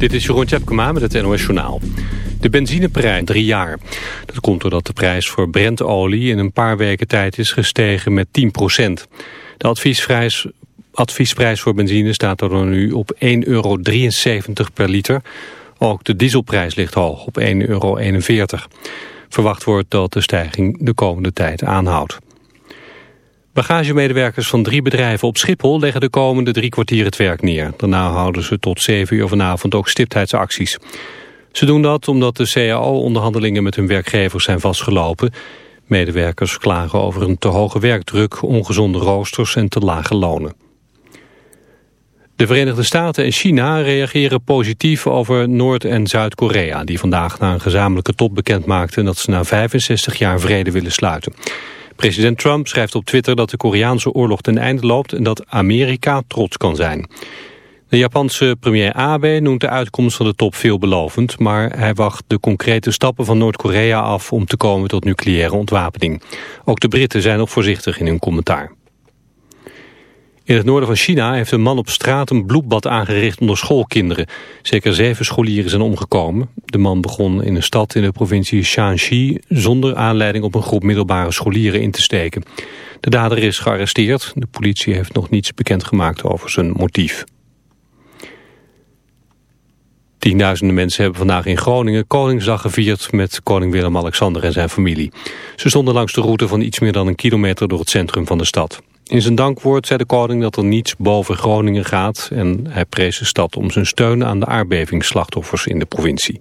Dit is Jeroen Tjepkema met het NOS Journaal. De benzineprijs drie jaar. Dat komt doordat de prijs voor Brentolie in een paar weken tijd is gestegen met 10% De adviesprijs, adviesprijs voor benzine staat dan nu op 1,73 euro per liter. Ook de dieselprijs ligt hoog op 1,41 euro. Verwacht wordt dat de stijging de komende tijd aanhoudt. Bagagemedewerkers van drie bedrijven op Schiphol leggen de komende drie kwartier het werk neer. Daarna houden ze tot zeven uur vanavond ook stiptheidsacties. Ze doen dat omdat de CAO-onderhandelingen met hun werkgevers zijn vastgelopen. Medewerkers klagen over een te hoge werkdruk, ongezonde roosters en te lage lonen. De Verenigde Staten en China reageren positief over Noord- en Zuid-Korea... die vandaag na een gezamenlijke top bekendmaakten dat ze na 65 jaar vrede willen sluiten. President Trump schrijft op Twitter dat de Koreaanse oorlog ten einde loopt en dat Amerika trots kan zijn. De Japanse premier Abe noemt de uitkomst van de top veelbelovend, maar hij wacht de concrete stappen van Noord-Korea af om te komen tot nucleaire ontwapening. Ook de Britten zijn nog voorzichtig in hun commentaar. In het noorden van China heeft een man op straat een bloedbad aangericht onder schoolkinderen. Zeker zeven scholieren zijn omgekomen. De man begon in een stad in de provincie Shanxi zonder aanleiding op een groep middelbare scholieren in te steken. De dader is gearresteerd. De politie heeft nog niets bekendgemaakt over zijn motief. Tienduizenden mensen hebben vandaag in Groningen Koningsdag gevierd met koning Willem-Alexander en zijn familie. Ze stonden langs de route van iets meer dan een kilometer door het centrum van de stad. In zijn dankwoord zei de koning dat er niets boven Groningen gaat... en hij prees de stad om zijn steun aan de aardbevingsslachtoffers in de provincie.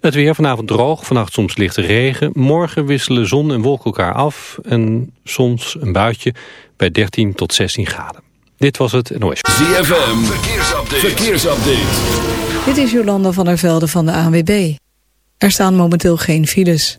Het weer vanavond droog, vannacht soms lichte regen. Morgen wisselen zon en wolken elkaar af en soms een buitje bij 13 tot 16 graden. Dit was het NOS. ZFM, verkeersupdate. verkeersupdate. Dit is Jolanda van der Velde van de ANWB. Er staan momenteel geen files.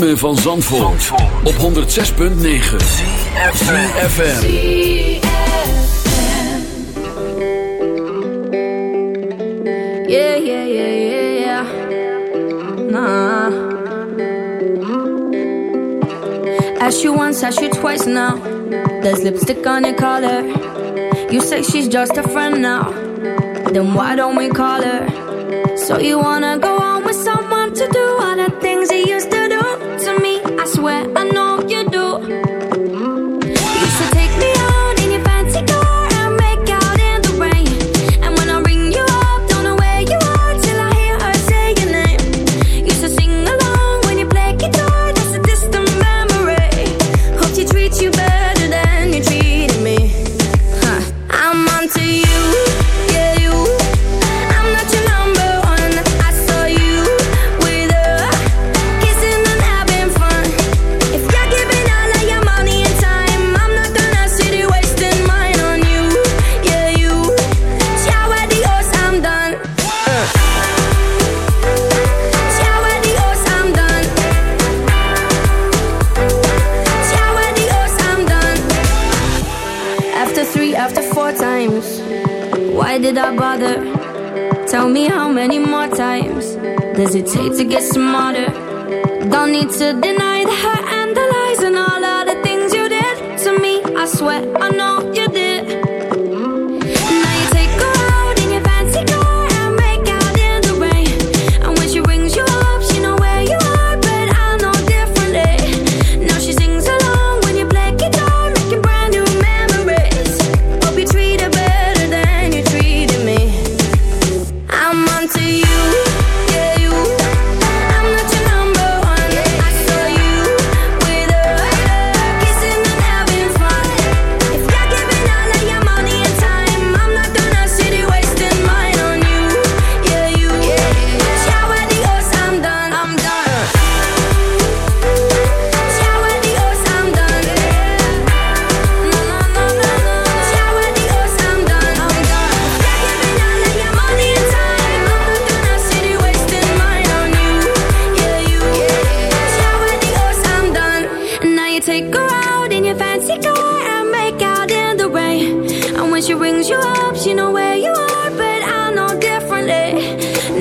ritme van Zandvoort, op 106.9 CFFM Yeah, yeah, yeah, yeah, yeah. Nah. Ask you once, ask you twice now. There's lipstick on her collar. You say she's just a friend now. Then why don't we call her? So you wanna go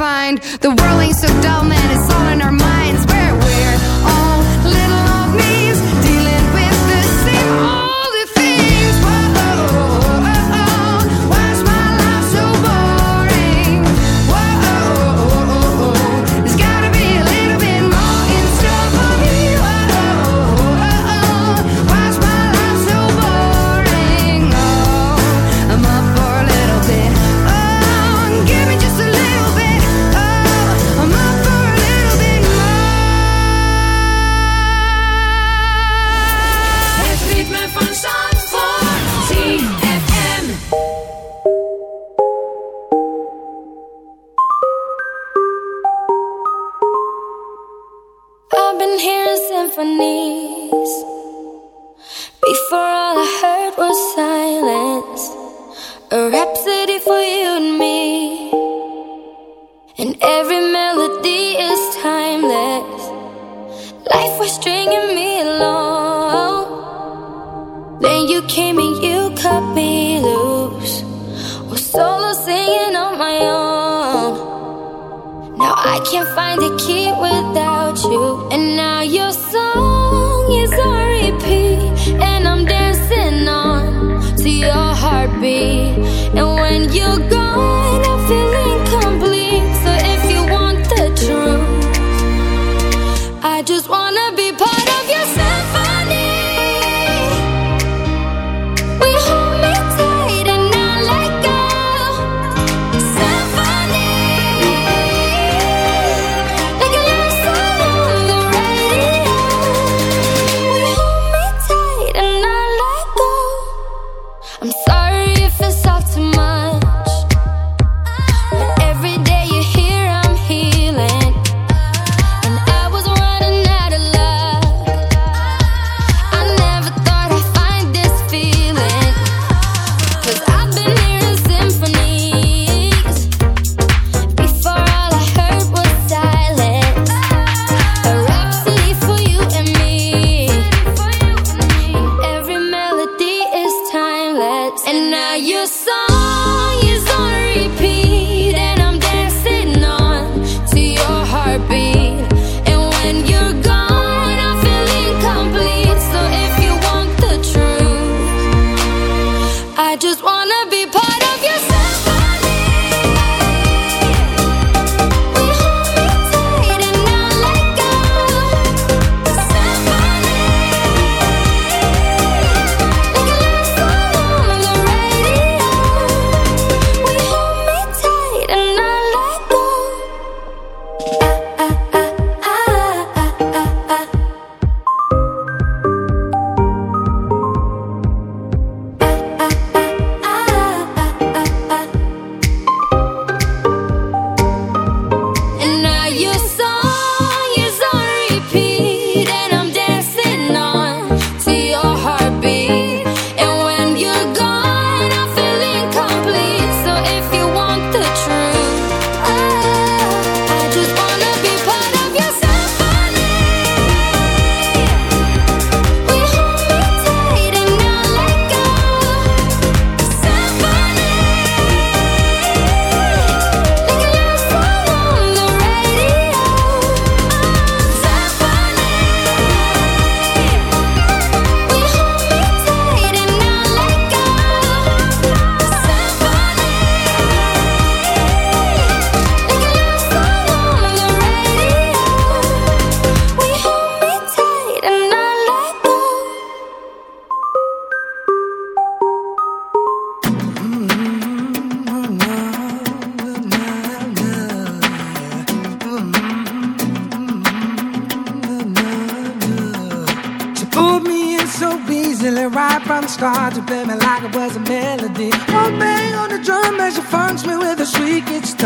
find the world ain't so dumb.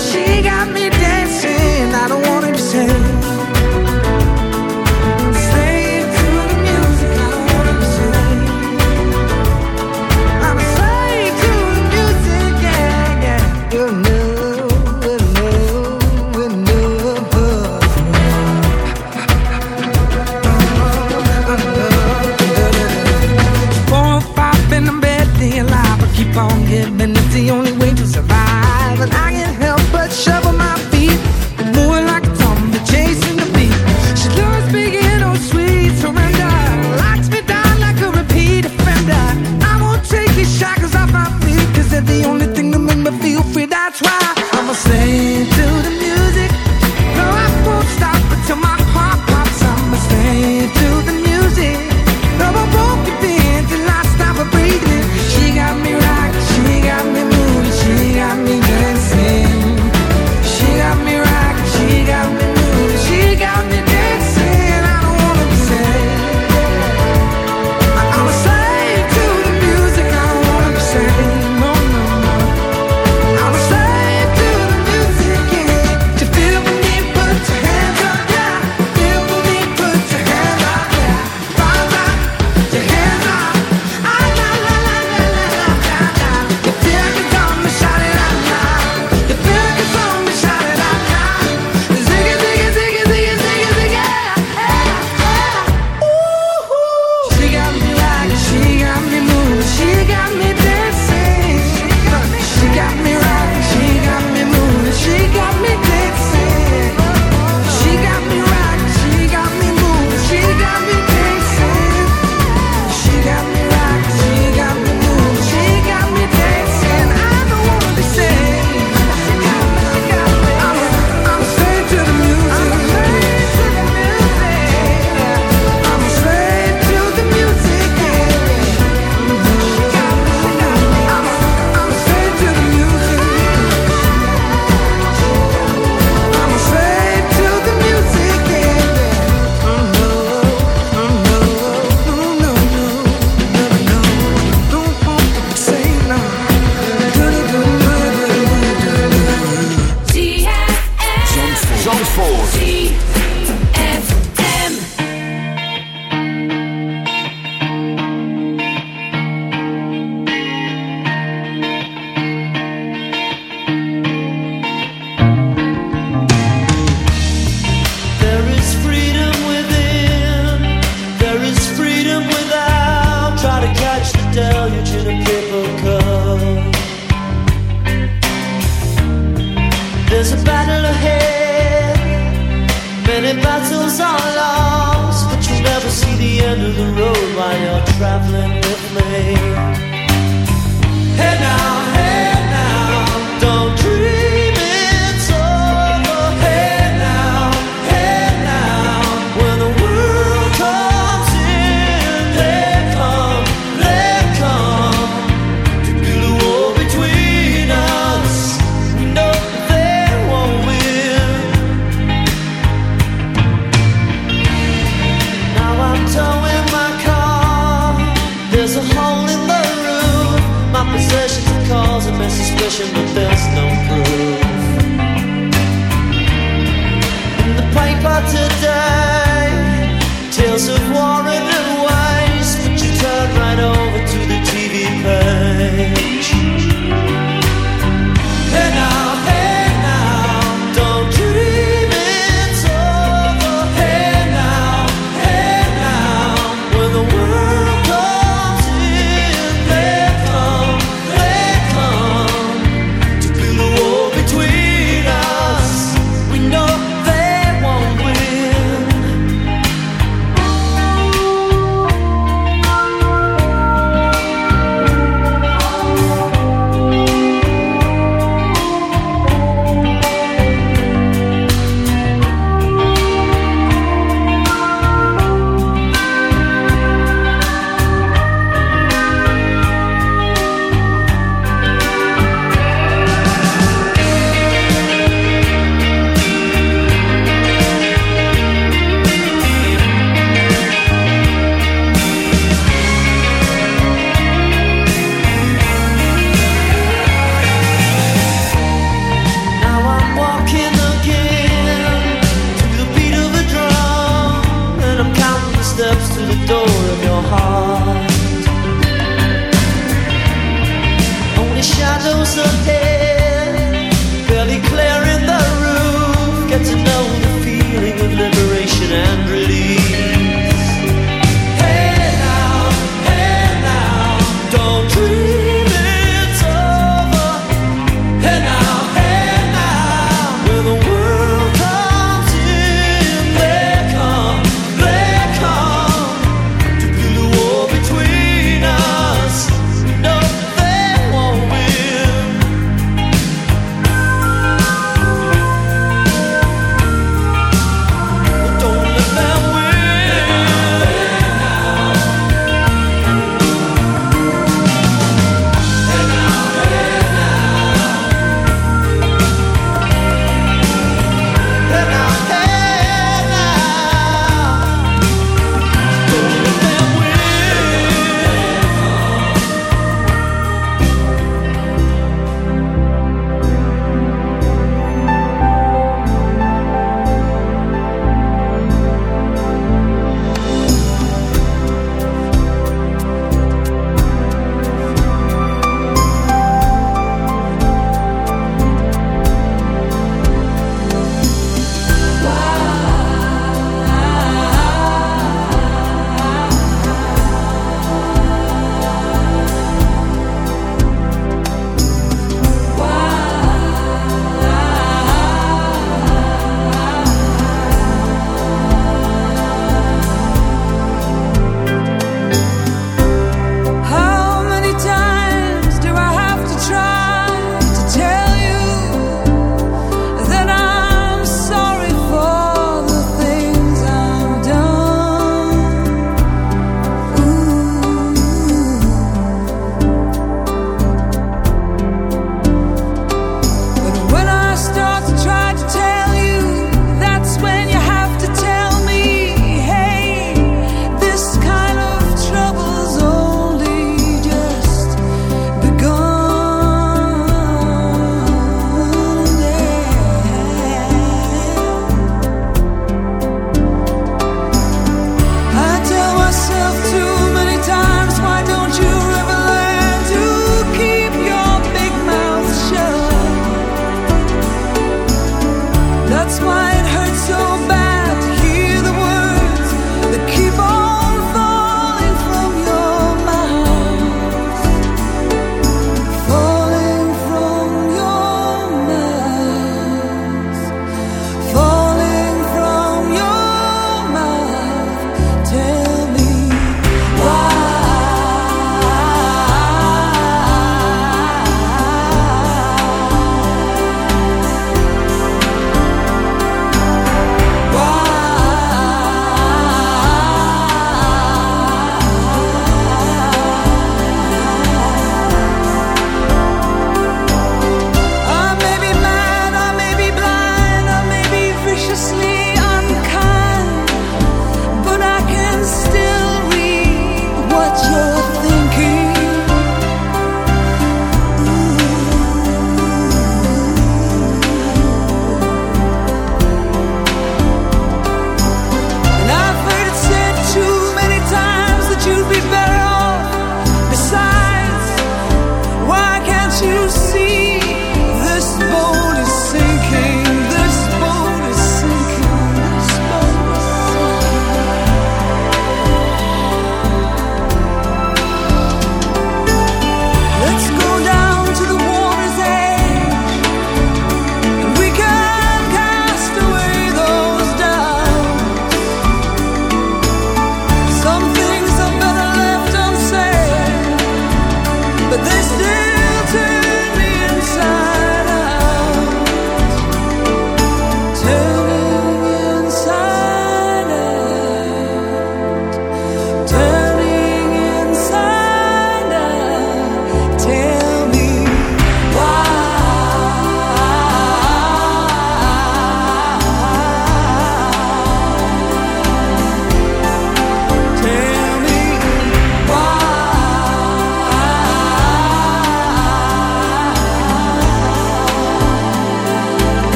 시간 믿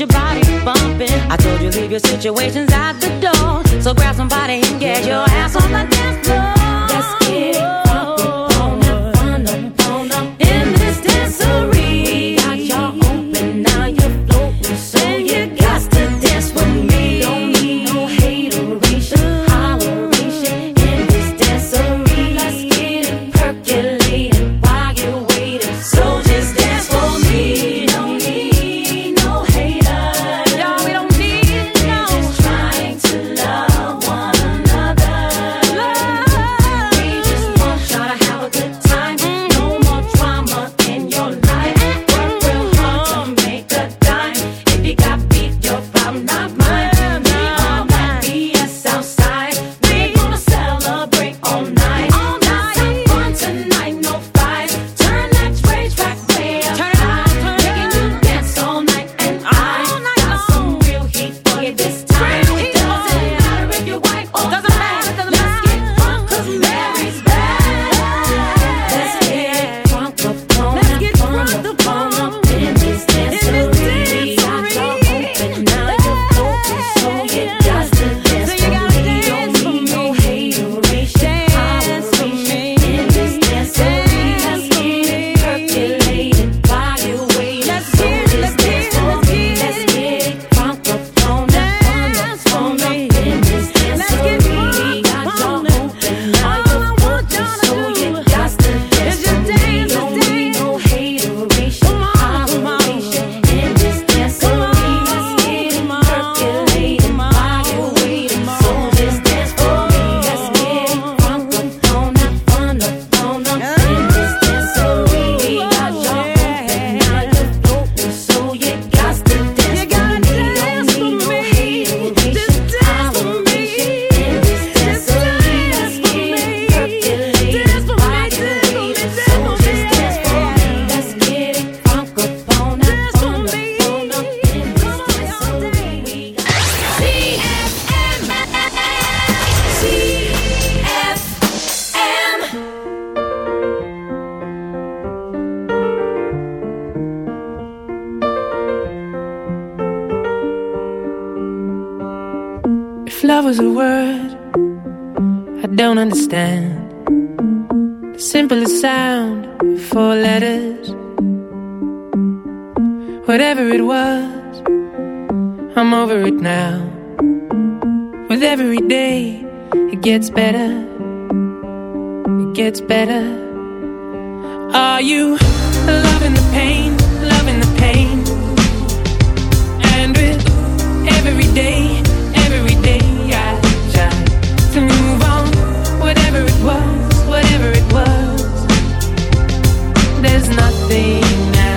your body bumping. I told you leave your situations out the there's nothing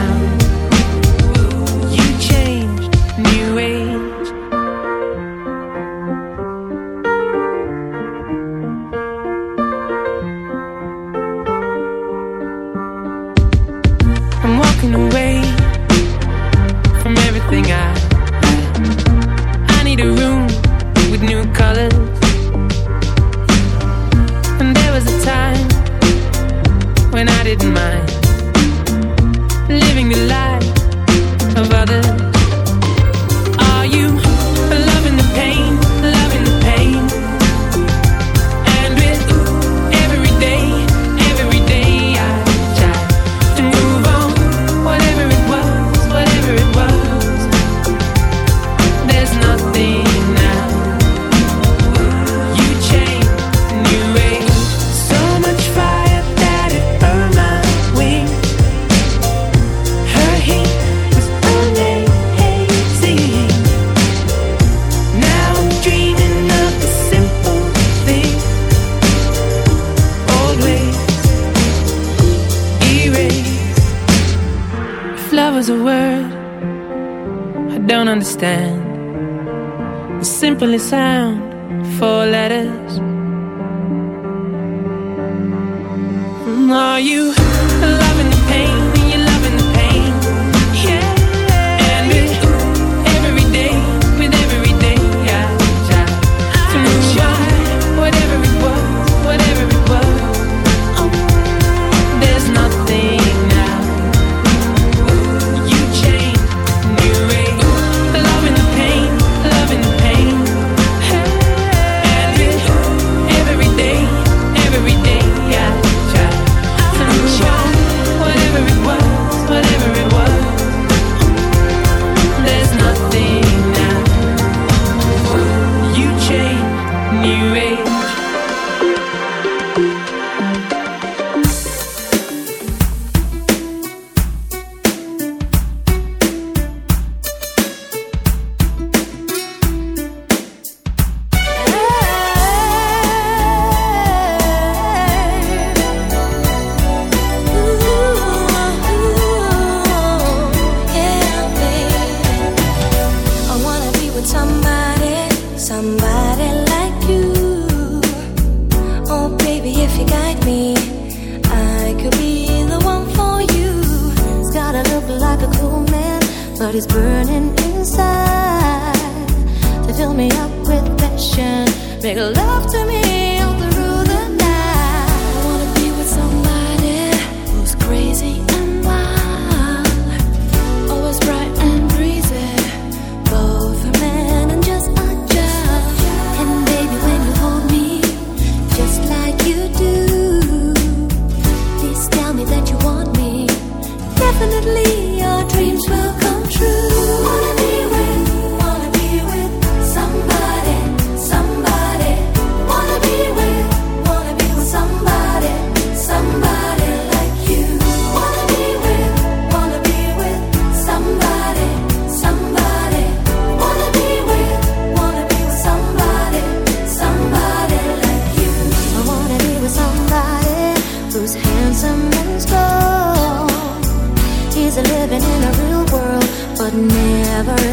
never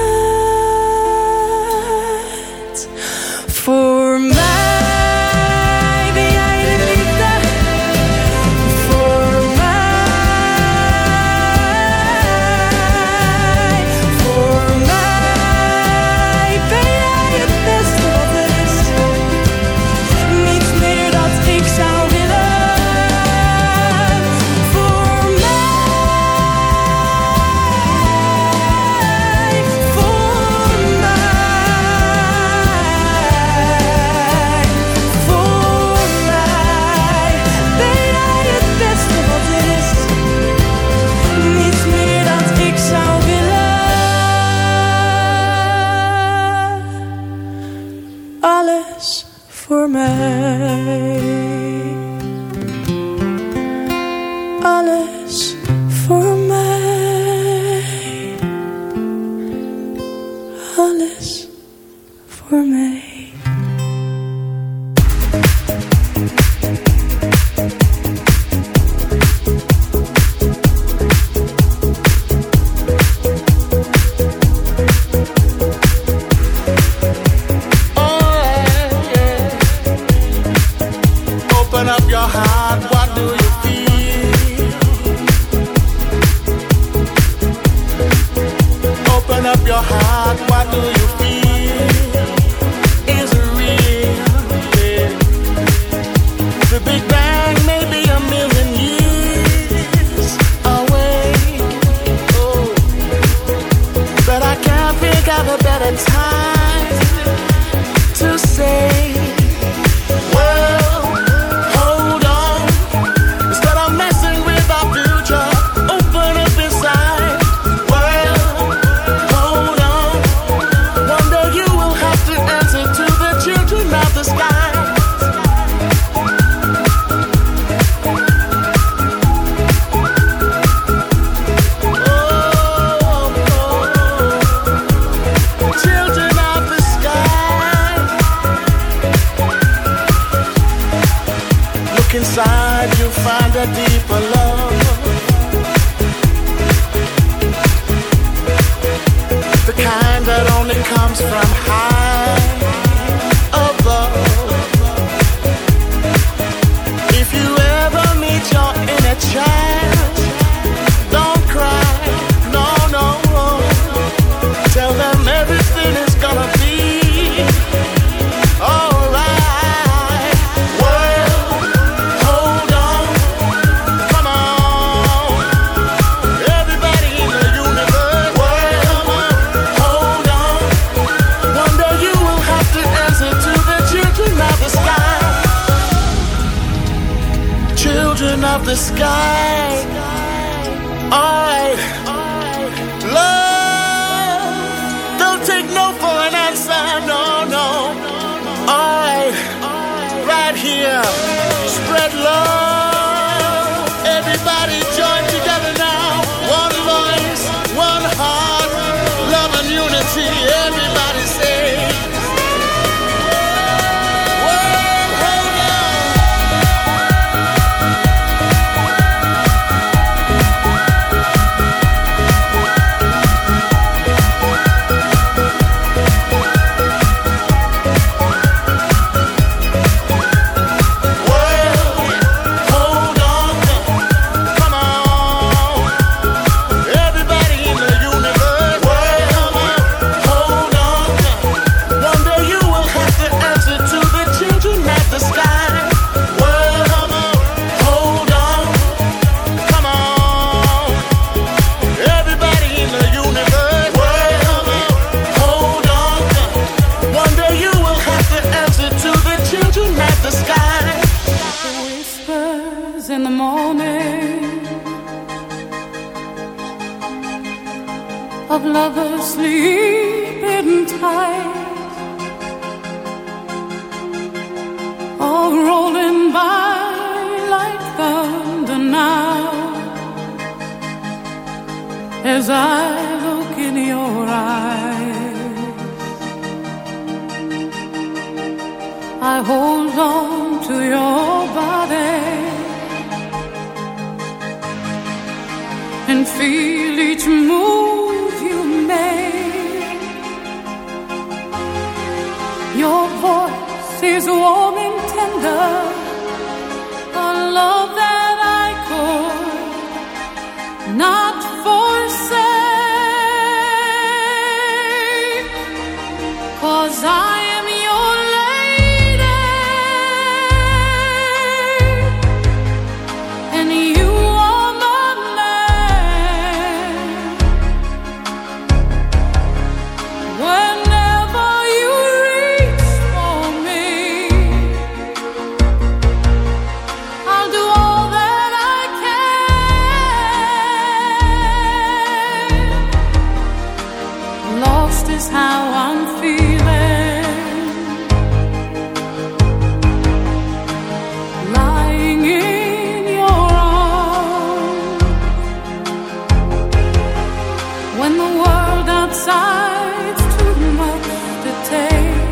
when the world outside's too much to take.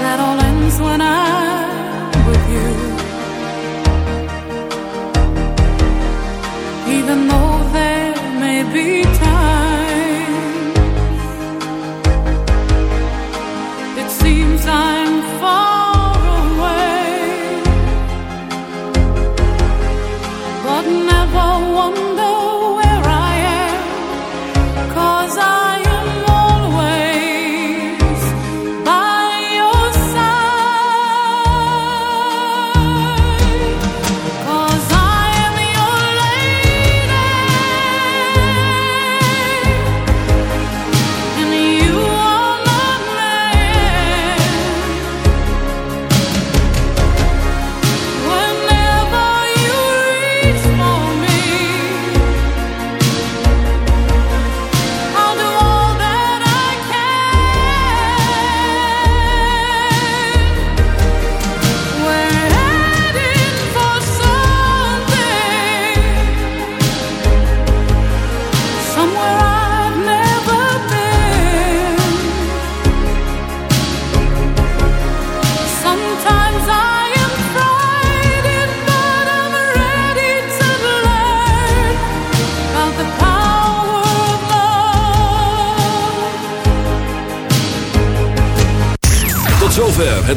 That all ends when I'm with you. Even though there may be.